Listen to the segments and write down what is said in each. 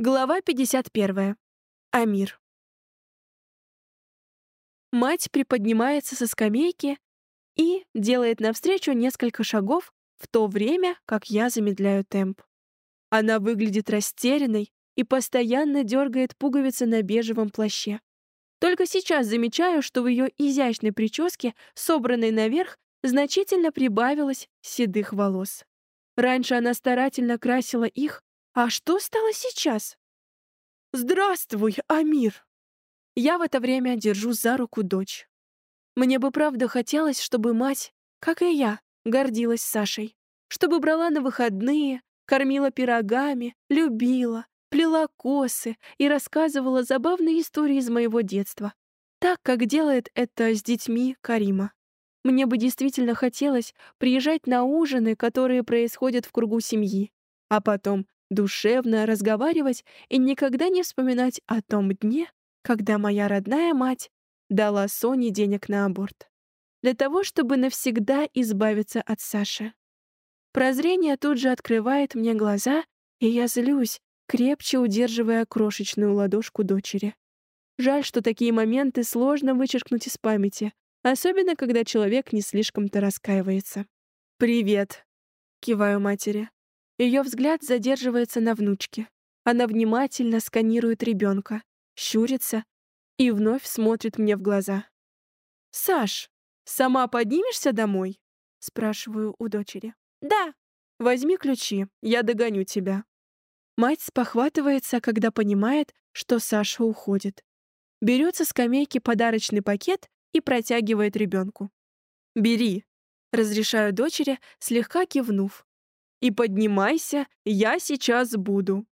Глава 51. Амир. Мать приподнимается со скамейки и делает навстречу несколько шагов, в то время как я замедляю темп. Она выглядит растерянной и постоянно дергает пуговицы на бежевом плаще. Только сейчас замечаю, что в ее изящной прическе, собранной наверх, значительно прибавилось седых волос. Раньше она старательно красила их, а что стало сейчас? Здравствуй, Амир. Я в это время держу за руку дочь. Мне бы правда хотелось, чтобы мать, как и я, гордилась Сашей, чтобы брала на выходные, кормила пирогами, любила, плела косы и рассказывала забавные истории из моего детства, так, как делает это с детьми Карима. Мне бы действительно хотелось приезжать на ужины, которые происходят в кругу семьи, а потом душевно разговаривать и никогда не вспоминать о том дне, когда моя родная мать дала Соне денег на аборт. Для того, чтобы навсегда избавиться от Саши. Прозрение тут же открывает мне глаза, и я злюсь, крепче удерживая крошечную ладошку дочери. Жаль, что такие моменты сложно вычеркнуть из памяти, особенно когда человек не слишком-то раскаивается. «Привет», — киваю матери. Ее взгляд задерживается на внучке. Она внимательно сканирует ребенка, щурится и вновь смотрит мне в глаза. «Саш, сама поднимешься домой?» — спрашиваю у дочери. «Да». «Возьми ключи, я догоню тебя». Мать спохватывается, когда понимает, что Саша уходит. Берет со скамейки подарочный пакет и протягивает ребенку. «Бери», — разрешаю дочери, слегка кивнув. И поднимайся, я сейчас буду.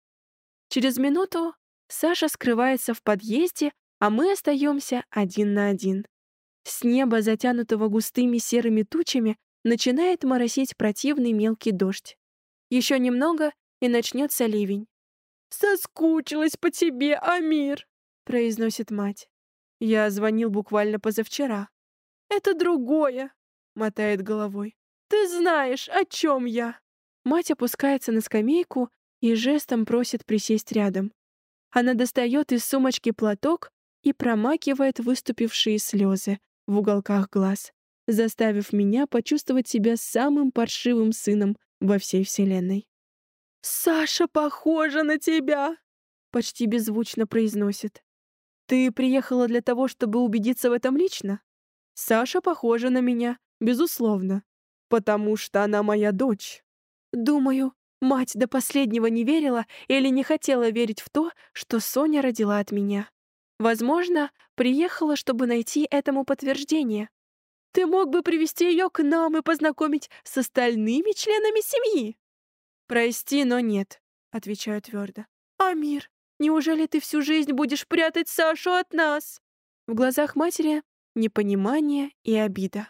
Через минуту Саша скрывается в подъезде, а мы остаемся один на один. С неба, затянутого густыми серыми тучами, начинает моросить противный мелкий дождь. Еще немного, и начнется ливень. «Соскучилась по тебе, Амир!» — произносит мать. «Я звонил буквально позавчера». «Это другое!» — мотает головой. «Ты знаешь, о чем я!» Мать опускается на скамейку и жестом просит присесть рядом. Она достает из сумочки платок и промакивает выступившие слезы в уголках глаз, заставив меня почувствовать себя самым паршивым сыном во всей вселенной. «Саша похожа на тебя!» — почти беззвучно произносит. «Ты приехала для того, чтобы убедиться в этом лично?» «Саша похожа на меня, безусловно, потому что она моя дочь». Думаю, мать до последнего не верила или не хотела верить в то, что Соня родила от меня. Возможно, приехала, чтобы найти этому подтверждение. Ты мог бы привести ее к нам и познакомить с остальными членами семьи. Прости, но нет, отвечаю твердо. Амир, неужели ты всю жизнь будешь прятать Сашу от нас? В глазах матери непонимание и обида.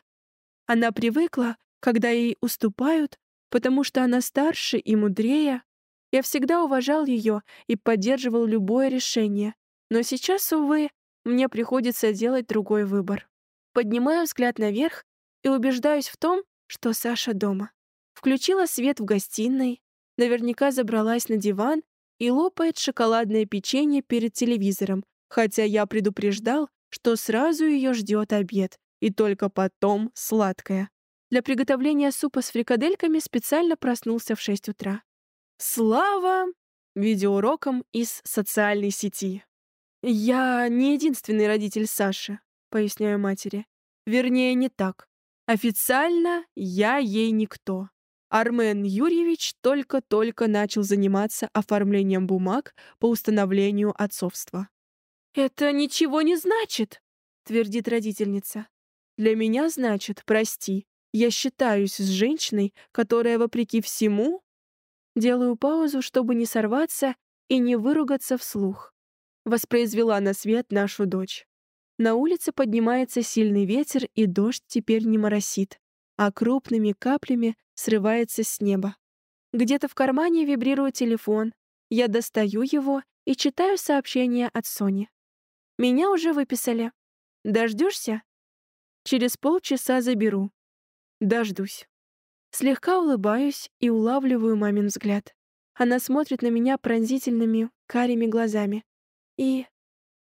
Она привыкла, когда ей уступают, потому что она старше и мудрее. Я всегда уважал ее и поддерживал любое решение. Но сейчас, увы, мне приходится делать другой выбор. Поднимаю взгляд наверх и убеждаюсь в том, что Саша дома. Включила свет в гостиной, наверняка забралась на диван и лопает шоколадное печенье перед телевизором, хотя я предупреждал, что сразу ее ждет обед, и только потом сладкое. Для приготовления супа с фрикадельками специально проснулся в 6 утра. Слава видеоурокам из социальной сети. Я не единственный родитель Саши, поясняю матери. Вернее, не так. Официально я ей никто. Армен Юрьевич только-только начал заниматься оформлением бумаг по установлению отцовства. «Это ничего не значит», — твердит родительница. «Для меня значит, прости, я считаюсь с женщиной, которая, вопреки всему, делаю паузу, чтобы не сорваться и не выругаться вслух. Воспроизвела на свет нашу дочь. На улице поднимается сильный ветер, и дождь теперь не моросит, а крупными каплями срывается с неба. Где-то в кармане вибрирует телефон. Я достаю его и читаю сообщение от Сони. Меня уже выписали. Дождешься? Через полчаса заберу. Дождусь. Слегка улыбаюсь и улавливаю мамин взгляд. Она смотрит на меня пронзительными, карими глазами. И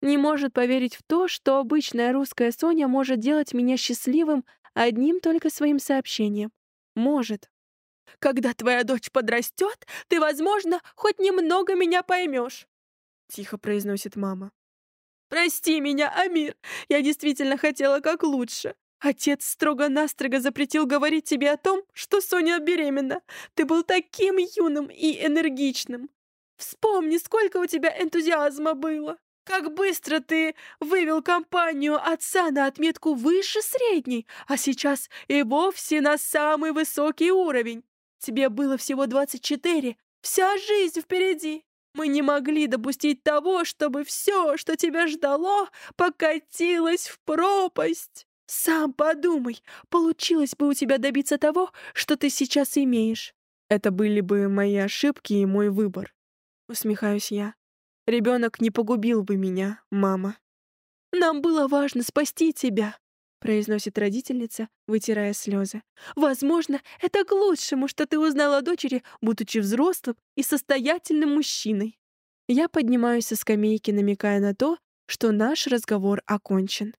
не может поверить в то, что обычная русская Соня может делать меня счастливым одним только своим сообщением. Может. Когда твоя дочь подрастет, ты, возможно, хоть немного меня поймешь, тихо произносит мама. Прости меня, Амир. Я действительно хотела как лучше. Отец строго-настрого запретил говорить тебе о том, что Соня беременна. Ты был таким юным и энергичным. Вспомни, сколько у тебя энтузиазма было. Как быстро ты вывел компанию отца на отметку выше средней, а сейчас и вовсе на самый высокий уровень. Тебе было всего 24, вся жизнь впереди. Мы не могли допустить того, чтобы все, что тебя ждало, покатилось в пропасть. Сам подумай, получилось бы у тебя добиться того, что ты сейчас имеешь. Это были бы мои ошибки и мой выбор. Усмехаюсь я. Ребенок не погубил бы меня, мама. Нам было важно спасти тебя, произносит родительница, вытирая слезы. Возможно, это к лучшему, что ты узнала о дочери, будучи взрослым и состоятельным мужчиной. Я поднимаюсь со скамейки, намекая на то, что наш разговор окончен.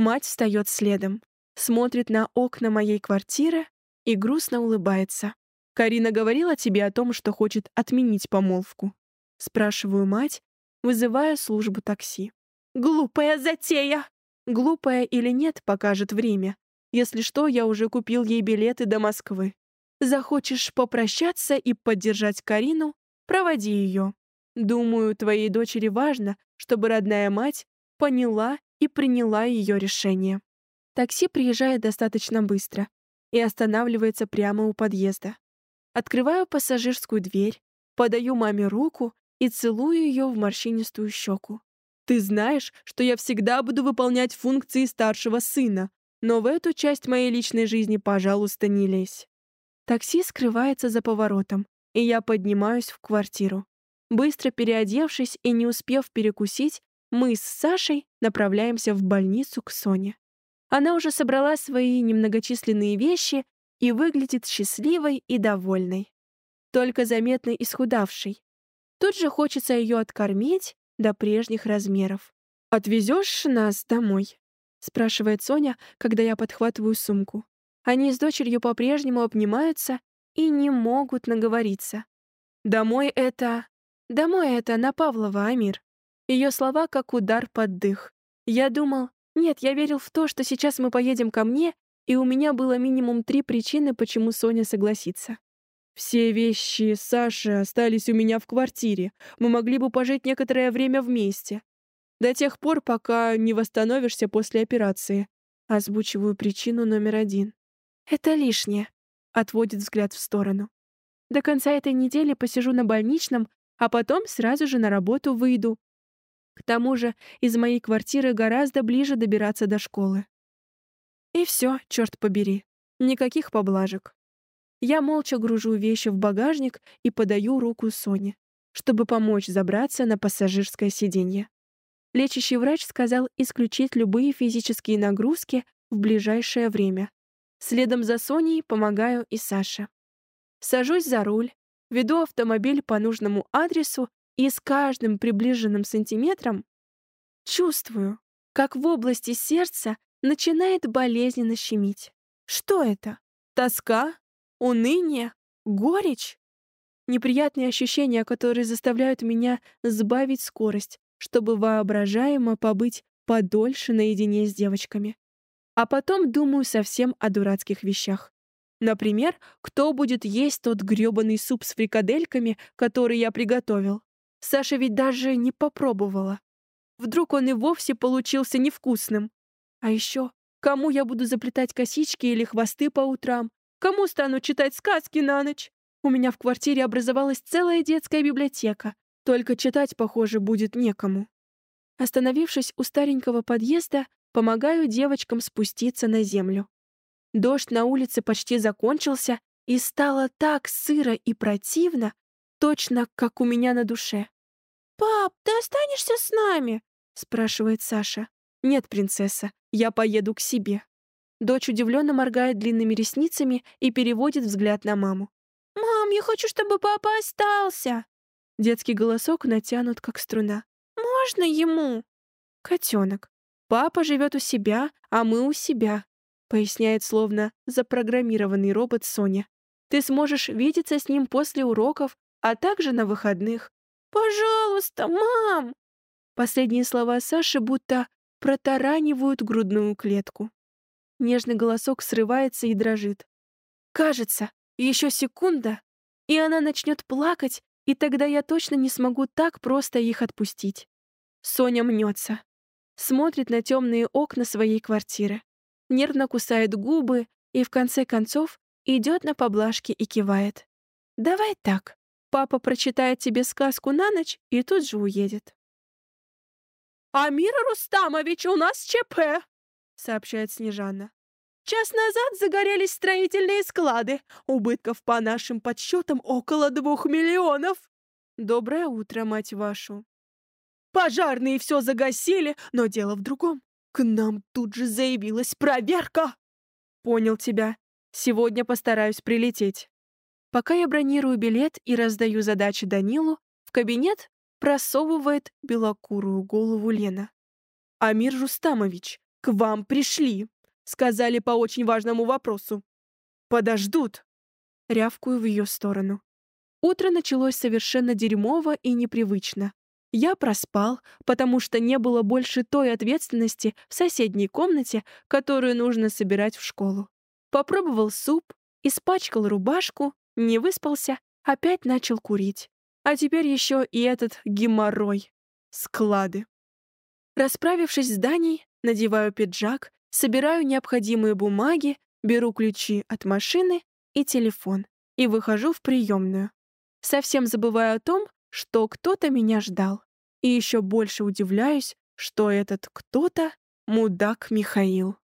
Мать встает следом, смотрит на окна моей квартиры и грустно улыбается. «Карина говорила тебе о том, что хочет отменить помолвку?» Спрашиваю мать, вызывая службу такси. «Глупая затея!» Глупая или нет, покажет время. Если что, я уже купил ей билеты до Москвы. Захочешь попрощаться и поддержать Карину, проводи ее. Думаю, твоей дочери важно, чтобы родная мать поняла и приняла ее решение. Такси приезжает достаточно быстро и останавливается прямо у подъезда. Открываю пассажирскую дверь, подаю маме руку и целую ее в морщинистую щеку. «Ты знаешь, что я всегда буду выполнять функции старшего сына, но в эту часть моей личной жизни, пожалуйста, не лезь». Такси скрывается за поворотом, и я поднимаюсь в квартиру. Быстро переодевшись и не успев перекусить, мы с Сашей направляемся в больницу к Соне. Она уже собрала свои немногочисленные вещи и выглядит счастливой и довольной. Только заметно исхудавшей. Тут же хочется ее откормить до прежних размеров. «Отвезешь нас домой?» — спрашивает Соня, когда я подхватываю сумку. Они с дочерью по-прежнему обнимаются и не могут наговориться. «Домой это...» «Домой это на Павлова, Амир. Ее слова как удар под дых. Я думал, нет, я верил в то, что сейчас мы поедем ко мне, и у меня было минимум три причины, почему Соня согласится. Все вещи Саши остались у меня в квартире. Мы могли бы пожить некоторое время вместе. До тех пор, пока не восстановишься после операции. Озвучиваю причину номер один. Это лишнее. Отводит взгляд в сторону. До конца этой недели посижу на больничном, а потом сразу же на работу выйду. К тому же из моей квартиры гораздо ближе добираться до школы. И все, черт побери. Никаких поблажек. Я молча гружу вещи в багажник и подаю руку Соне, чтобы помочь забраться на пассажирское сиденье. Лечащий врач сказал исключить любые физические нагрузки в ближайшее время. Следом за Соней помогаю и Саше. Сажусь за руль, веду автомобиль по нужному адресу и с каждым приближенным сантиметром чувствую, как в области сердца начинает болезненно щемить. Что это? Тоска? Уныние? Горечь? Неприятные ощущения, которые заставляют меня сбавить скорость, чтобы воображаемо побыть подольше наедине с девочками. А потом думаю совсем о дурацких вещах. Например, кто будет есть тот грёбаный суп с фрикадельками, который я приготовил? Саша ведь даже не попробовала. Вдруг он и вовсе получился невкусным. А еще, кому я буду заплетать косички или хвосты по утрам? Кому стану читать сказки на ночь? У меня в квартире образовалась целая детская библиотека. Только читать, похоже, будет некому. Остановившись у старенького подъезда, помогаю девочкам спуститься на землю. Дождь на улице почти закончился, и стало так сыро и противно, точно как у меня на душе. «Пап, ты останешься с нами?» — спрашивает Саша. «Нет, принцесса, я поеду к себе». Дочь удивленно моргает длинными ресницами и переводит взгляд на маму. «Мам, я хочу, чтобы папа остался!» Детский голосок натянут, как струна. «Можно ему?» «Котенок. Папа живет у себя, а мы у себя», поясняет словно запрограммированный робот Соня. «Ты сможешь видеться с ним после уроков, а также на выходных». «Пожалуйста, мам!» Последние слова Саши будто протаранивают грудную клетку. Нежный голосок срывается и дрожит. Кажется, еще секунда, и она начнет плакать, и тогда я точно не смогу так просто их отпустить. Соня мнется. Смотрит на темные окна своей квартиры. Нервно кусает губы и, в конце концов, идет на поблажки и кивает. «Давай так. Папа прочитает тебе сказку на ночь и тут же уедет». «Амир Рустамович, у нас ЧП!» — сообщает Снежана. «Час назад загорелись строительные склады. Убытков по нашим подсчетам около двух миллионов». «Доброе утро, мать вашу!» «Пожарные все загасили, но дело в другом. К нам тут же заявилась проверка!» «Понял тебя. Сегодня постараюсь прилететь». Пока я бронирую билет и раздаю задачи Данилу, в кабинет просовывает белокурую голову Лена. «Амир Рустамович, к вам пришли!» Сказали по очень важному вопросу. «Подождут!» Рявкую в ее сторону. Утро началось совершенно дерьмово и непривычно. Я проспал, потому что не было больше той ответственности в соседней комнате, которую нужно собирать в школу. Попробовал суп, испачкал рубашку, не выспался, опять начал курить. А теперь еще и этот геморрой. Склады. Расправившись с Даней, надеваю пиджак, собираю необходимые бумаги, беру ключи от машины и телефон и выхожу в приемную. Совсем забываю о том, что кто-то меня ждал. И еще больше удивляюсь, что этот кто-то — мудак Михаил.